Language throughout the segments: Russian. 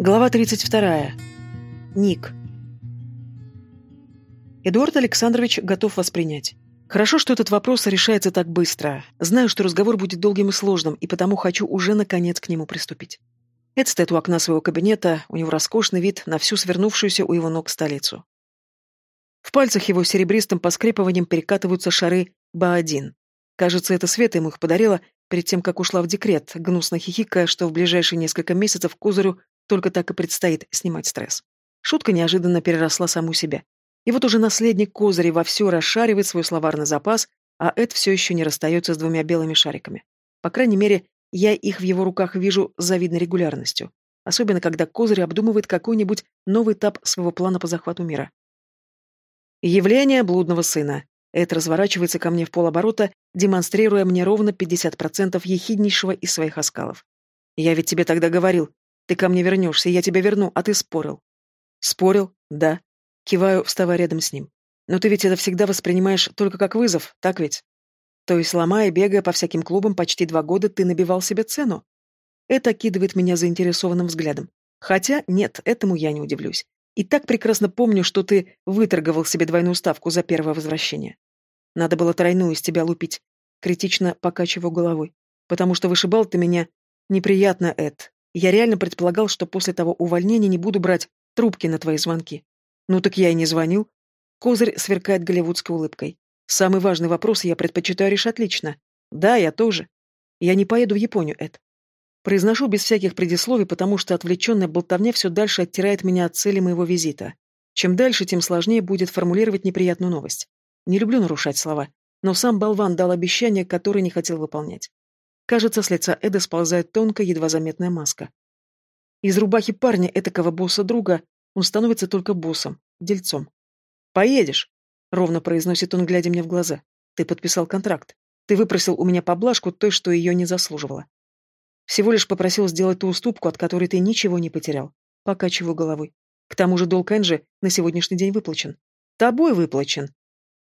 Глава 32. Ник. Эдуард Александрович готов воспринять. Хорошо, что этот вопрос решается так быстро. Знаю, что разговор будет долгим и сложным, и потому хочу уже наконец к нему приступить. Эд стоит у окна своего кабинета, у него роскошный вид на всю свернувшуюся у его ног столицу. В пальцах его серебристым поскрипыванием перекатываются шары Ба-1. Кажется, это Света ему их подарила перед тем, как ушла в декрет, гнусно хихикая, что в ближайшие несколько месяцев Козырю только так и предстоит снимать стресс. Шутка неожиданно переросла саму себя. И вот уже наследник Козыря вовсю расшаривает свой словарный запас, а Эд все еще не расстается с двумя белыми шариками. По крайней мере, я их в его руках вижу с завидной регулярностью. Особенно, когда Козырь обдумывает какой-нибудь новый этап своего плана по захвату мира. Явление блудного сына. Эд разворачивается ко мне в полоборота, демонстрируя мне ровно 50% ехиднейшего из своих оскалов. «Я ведь тебе тогда говорил, ты ко мне вернешься, я тебя верну, а ты спорил. Спорил? Да. Киваю, вставая рядом с ним. Но ты ведь это всегда воспринимаешь только как вызов, так ведь? То есть, ломая, бегая по всяким клубам почти два года, ты набивал себе цену? Это окидывает меня заинтересованным взглядом. Хотя, нет, этому я не удивлюсь. И так прекрасно помню, что ты выторговал себе двойную ставку за первое возвращение. Надо было тройную из тебя лупить. Критично покачиваю головой. Потому что вышибал ты меня неприятно, Эд. Я реально предполагал, что после того увольнения не буду брать трубки на твои звонки. Ну так я и не звонил. Козырь сверкает голливудской улыбкой. Самый важный вопрос я предпочитаю решать лично. Да, я тоже. Я не поеду в Японию, Эд. Произношу без всяких предисловий, потому что отвлеченная болтовня все дальше оттирает меня от цели моего визита. Чем дальше, тем сложнее будет формулировать неприятную новость. Не люблю нарушать слова, но сам болван дал обещание, которое не хотел выполнять. Кажется, с лица Эда сползает тонкая, едва заметная маска. Из рубахи парня, этакого босса-друга, он становится только боссом, дельцом. «Поедешь», — ровно произносит он, глядя мне в глаза. «Ты подписал контракт. Ты выпросил у меня поблажку той, что ее не заслуживала. Всего лишь попросил сделать ту уступку, от которой ты ничего не потерял. Покачиваю головой. К тому же долг Энджи на сегодняшний день выплачен. Тобой выплачен.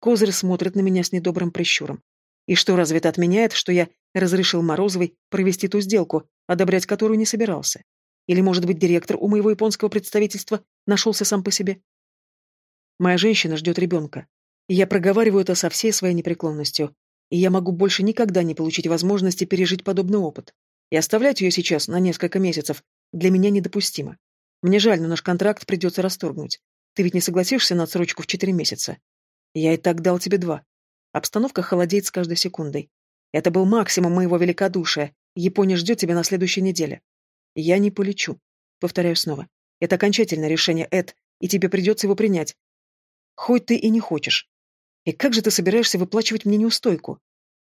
Козырь смотрит на меня с недобрым прищуром. И что разве это отменяет, что я разрешил Морозовой провести ту сделку, одобрять которую не собирался? Или, может быть, директор у моего японского представительства нашелся сам по себе? Моя женщина ждет ребенка. И я проговариваю это со всей своей непреклонностью. И я могу больше никогда не получить возможности пережить подобный опыт. И оставлять ее сейчас на несколько месяцев для меня недопустимо. Мне жаль, но наш контракт придется расторгнуть. Ты ведь не согласишься на отсрочку в четыре месяца? Я и так дал тебе два. Обстановка холодеет с каждой секундой. Это был максимум моего великодушия. Япония ждет тебя на следующей неделе. Я не полечу. Повторяю снова. Это окончательное решение, Эд, и тебе придется его принять. Хоть ты и не хочешь. И как же ты собираешься выплачивать мне неустойку?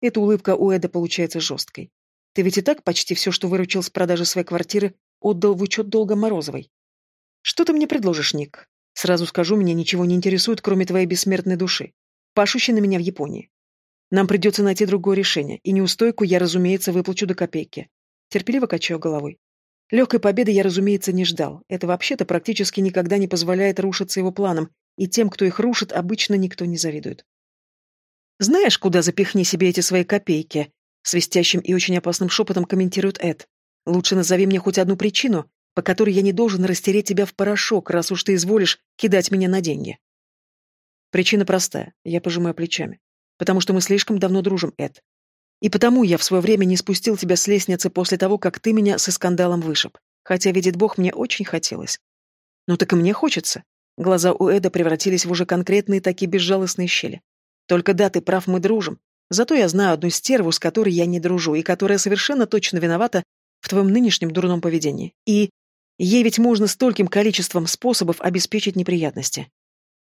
Эта улыбка у Эда получается жесткой. Ты ведь и так почти все, что выручил с продажи своей квартиры, отдал в учет долга Морозовой. Что ты мне предложишь, Ник? Сразу скажу, меня ничего не интересует, кроме твоей бессмертной души пашущий на меня в Японии. Нам придется найти другое решение, и неустойку я, разумеется, выплачу до копейки. Терпеливо качаю головой. Легкой победы я, разумеется, не ждал. Это вообще-то практически никогда не позволяет рушиться его планам, и тем, кто их рушит, обычно никто не завидует. «Знаешь, куда запихни себе эти свои копейки?» Свистящим и очень опасным шепотом комментирует Эд. «Лучше назови мне хоть одну причину, по которой я не должен растереть тебя в порошок, раз уж ты изволишь кидать меня на деньги». Причина простая, я пожимаю плечами. Потому что мы слишком давно дружим, Эд. И потому я в свое время не спустил тебя с лестницы после того, как ты меня со скандалом вышиб. Хотя, видит Бог, мне очень хотелось. Ну так и мне хочется. Глаза у Эда превратились в уже конкретные такие безжалостные щели. Только да, ты прав, мы дружим. Зато я знаю одну стерву, с которой я не дружу, и которая совершенно точно виновата в твоем нынешнем дурном поведении. И ей ведь можно стольким количеством способов обеспечить неприятности.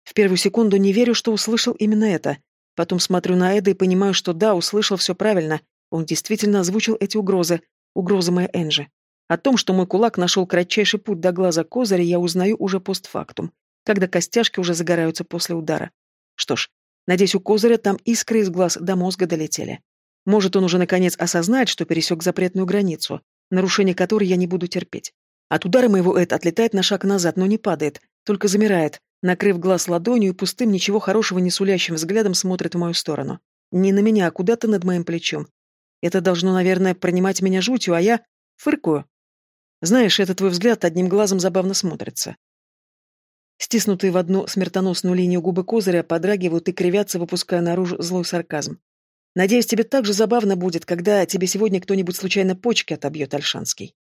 В первую секунду не верю, что услышал именно это. Потом смотрю на Эда и понимаю, что да, услышал все правильно. Он действительно озвучил эти угрозы. Угрозы моей Энжи. О том, что мой кулак нашел кратчайший путь до глаза козыря, я узнаю уже постфактум, когда костяшки уже загораются после удара. Что ж, надеюсь, у козыря там искры из глаз до мозга долетели. Может, он уже наконец осознает, что пересек запретную границу, нарушение которой я не буду терпеть. От удара моего Эд отлетает на шаг назад, но не падает, только замирает, накрыв глаз ладонью и пустым, ничего хорошего не сулящим взглядом смотрит в мою сторону. Не на меня, а куда-то над моим плечом. Это должно, наверное, принимать меня жутью, а я фыркую. Знаешь, этот твой взгляд одним глазом забавно смотрится. Стиснутые в одну смертоносную линию губы Козыря подрагивают и кривятся, выпуская наружу злой сарказм. Надеюсь, тебе так же забавно будет, когда тебе сегодня кто-нибудь случайно почки отобьет, Альшанский.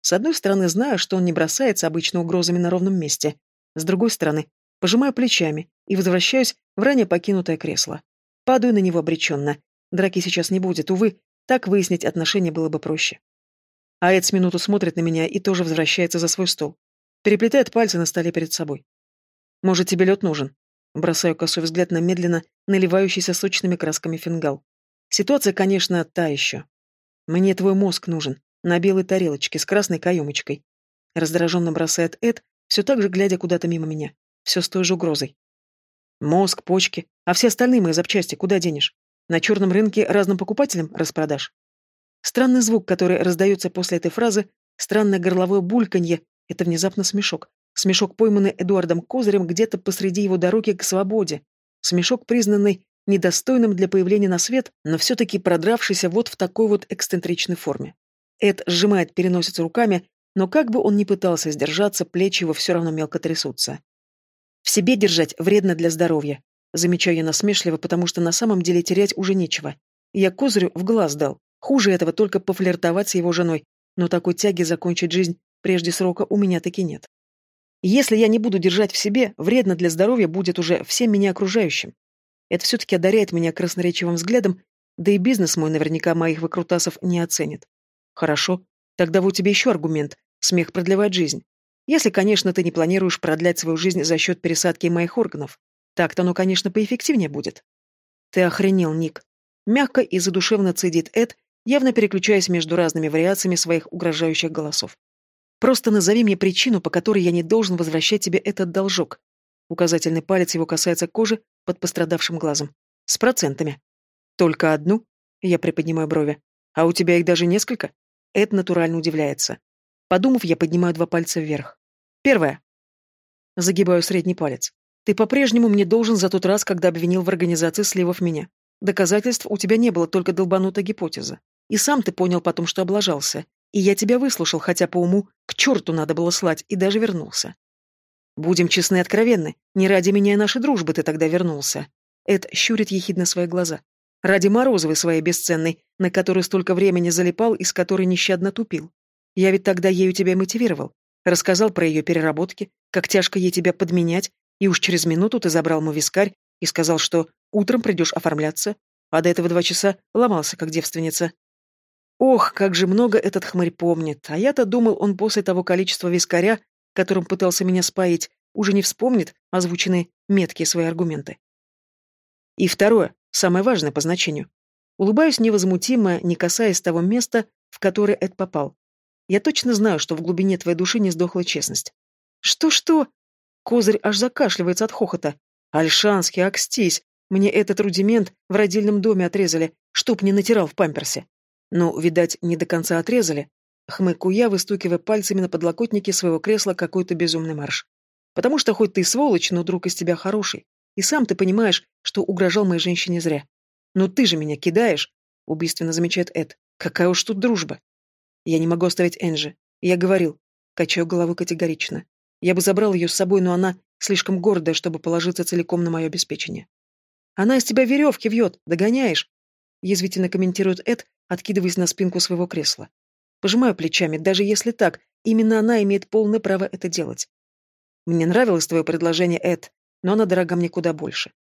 С одной стороны, знаю, что он не бросается обычно угрозами на ровном месте. С другой стороны, пожимаю плечами и возвращаюсь в ранее покинутое кресло. Падаю на него обреченно. Драки сейчас не будет, увы, так выяснить отношения было бы проще. А Эд с минуту смотрит на меня и тоже возвращается за свой стол. Переплетает пальцы на столе перед собой. «Может, тебе лед нужен?» Бросаю косой взгляд на медленно наливающийся сочными красками фингал. Ситуация, конечно, та еще. Мне твой мозг нужен, на белой тарелочке с красной каемочкой. Раздраженно бросает Эд, все так же глядя куда-то мимо меня. Все с той же угрозой. Мозг, почки, а все остальные мои запчасти куда денешь? На черном рынке разным покупателям распродашь? Странный звук, который раздается после этой фразы, странное горловое бульканье — это внезапно смешок. Смешок, пойманный Эдуардом Козырем где-то посреди его дороги к свободе. Смешок, признанный недостойным для появления на свет, но все-таки продравшийся вот в такой вот эксцентричной форме. Эд сжимает переносицу руками, но как бы он ни пытался сдержаться, плечи его все равно мелко трясутся. В себе держать вредно для здоровья. Замечаю я насмешливо, потому что на самом деле терять уже нечего. Я козырю в глаз дал. Хуже этого только пофлиртовать с его женой, но такой тяги закончить жизнь прежде срока у меня таки нет. Если я не буду держать в себе, вредно для здоровья будет уже всем меня окружающим. Это все-таки одаряет меня красноречивым взглядом, да и бизнес мой наверняка моих выкрутасов не оценит. Хорошо, тогда вот тебе еще аргумент. Смех продлевает жизнь. Если, конечно, ты не планируешь продлять свою жизнь за счет пересадки моих органов. Так-то оно, конечно, поэффективнее будет. Ты охренел, Ник. Мягко и задушевно цедит Эд, явно переключаясь между разными вариациями своих угрожающих голосов. Просто назови мне причину, по которой я не должен возвращать тебе этот должок. Указательный палец его касается кожи под пострадавшим глазом. С процентами. Только одну? Я приподнимаю брови. А у тебя их даже несколько? Эд натурально удивляется. Подумав, я поднимаю два пальца вверх. Первое. Загибаю средний палец. Ты по-прежнему мне должен за тот раз, когда обвинил в организации сливов меня. Доказательств у тебя не было, только долбанутая гипотеза. И сам ты понял потом, что облажался. И я тебя выслушал, хотя по уму к черту надо было слать, и даже вернулся. Будем честны и откровенны, не ради меня и нашей дружбы ты тогда вернулся. Эд щурит ехидно свои глаза. Ради Морозовой своей бесценной, на которую столько времени залипал и с которой нещадно тупил. Я ведь тогда ею тебя мотивировал. Рассказал про ее переработки, как тяжко ей тебя подменять, и уж через минуту ты забрал мой вискарь и сказал, что утром придешь оформляться, а до этого два часа ломался, как девственница. Ох, как же много этот хмырь помнит. А я-то думал, он после того количества вискаря, которым пытался меня спаять, уже не вспомнит озвученные меткие свои аргументы. И второе, самое важное по значению. Улыбаюсь невозмутимо, не касаясь того места, в которое Эд попал. Я точно знаю, что в глубине твоей души не сдохла честность. Что-что? Козырь аж закашливается от хохота. Альшанский, акстись, мне этот рудимент в родильном доме отрезали, чтоб не натирал в памперсе. Но, видать, не до конца отрезали. Хмыку я, выстукивая пальцами на подлокотнике своего кресла какой-то безумный марш. Потому что хоть ты сволочь, но друг из тебя хороший. И сам ты понимаешь, что угрожал моей женщине зря. Но ты же меня кидаешь, убийственно замечает Эд. Какая уж тут дружба. Я не могу оставить Энджи. Я говорил. Качаю голову категорично. Я бы забрал ее с собой, но она слишком гордая, чтобы положиться целиком на мое обеспечение. Она из тебя веревки вьет, догоняешь. Язвительно комментирует Эд, откидываясь на спинку своего кресла. Пожимаю плечами, даже если так, именно она имеет полное право это делать. Мне нравилось твое предложение, Эд, но она дорога мне куда больше.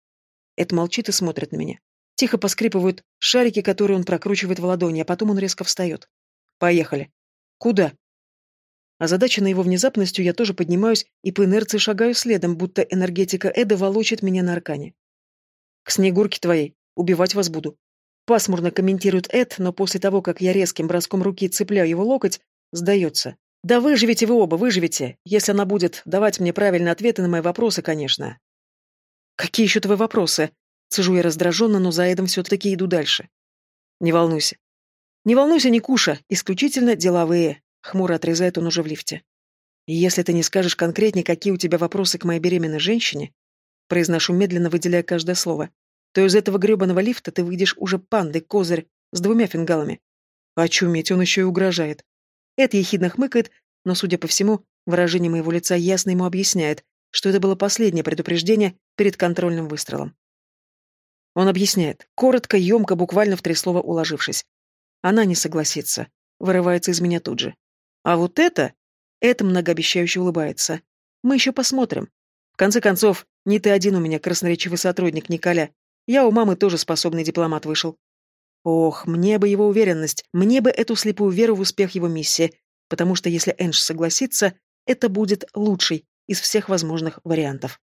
Эд молчит и смотрит на меня. Тихо поскрипывают шарики, которые он прокручивает в ладони, а потом он резко встает. Поехали. Куда? Озадаченной его внезапностью я тоже поднимаюсь и по инерции шагаю следом, будто энергетика Эда волочит меня на аркане. К снегурке твоей. Убивать вас буду. Пасмурно комментирует Эд, но после того, как я резким броском руки цепляю его локоть, сдается. Да выживете вы оба, выживете, если она будет давать мне правильные ответы на мои вопросы, конечно. Какие еще твои вопросы? Цежу я раздраженно, но за Эдом все-таки иду дальше. Не волнуйся. Не волнуйся, Никуша, исключительно деловые. Хмуро отрезает он уже в лифте. Если ты не скажешь конкретнее, какие у тебя вопросы к моей беременной женщине, произношу медленно, выделяя каждое слово, то из этого гребаного лифта ты выйдешь уже пандой, козырь, с двумя фингалами. Очуметь, он еще и угрожает. Эд ехидно хмыкает, но, судя по всему, выражение моего лица ясно ему объясняет, что это было последнее предупреждение перед контрольным выстрелом. Он объясняет, коротко, емко, буквально в три слова уложившись. Она не согласится, вырывается из меня тут же. А вот это... Это многообещающе улыбается. Мы еще посмотрим. В конце концов, не ты один у меня красноречивый сотрудник, Николя. Я у мамы тоже способный дипломат вышел. Ох, мне бы его уверенность, мне бы эту слепую веру в успех его миссии, потому что если Эндж согласится, это будет лучший из всех возможных вариантов.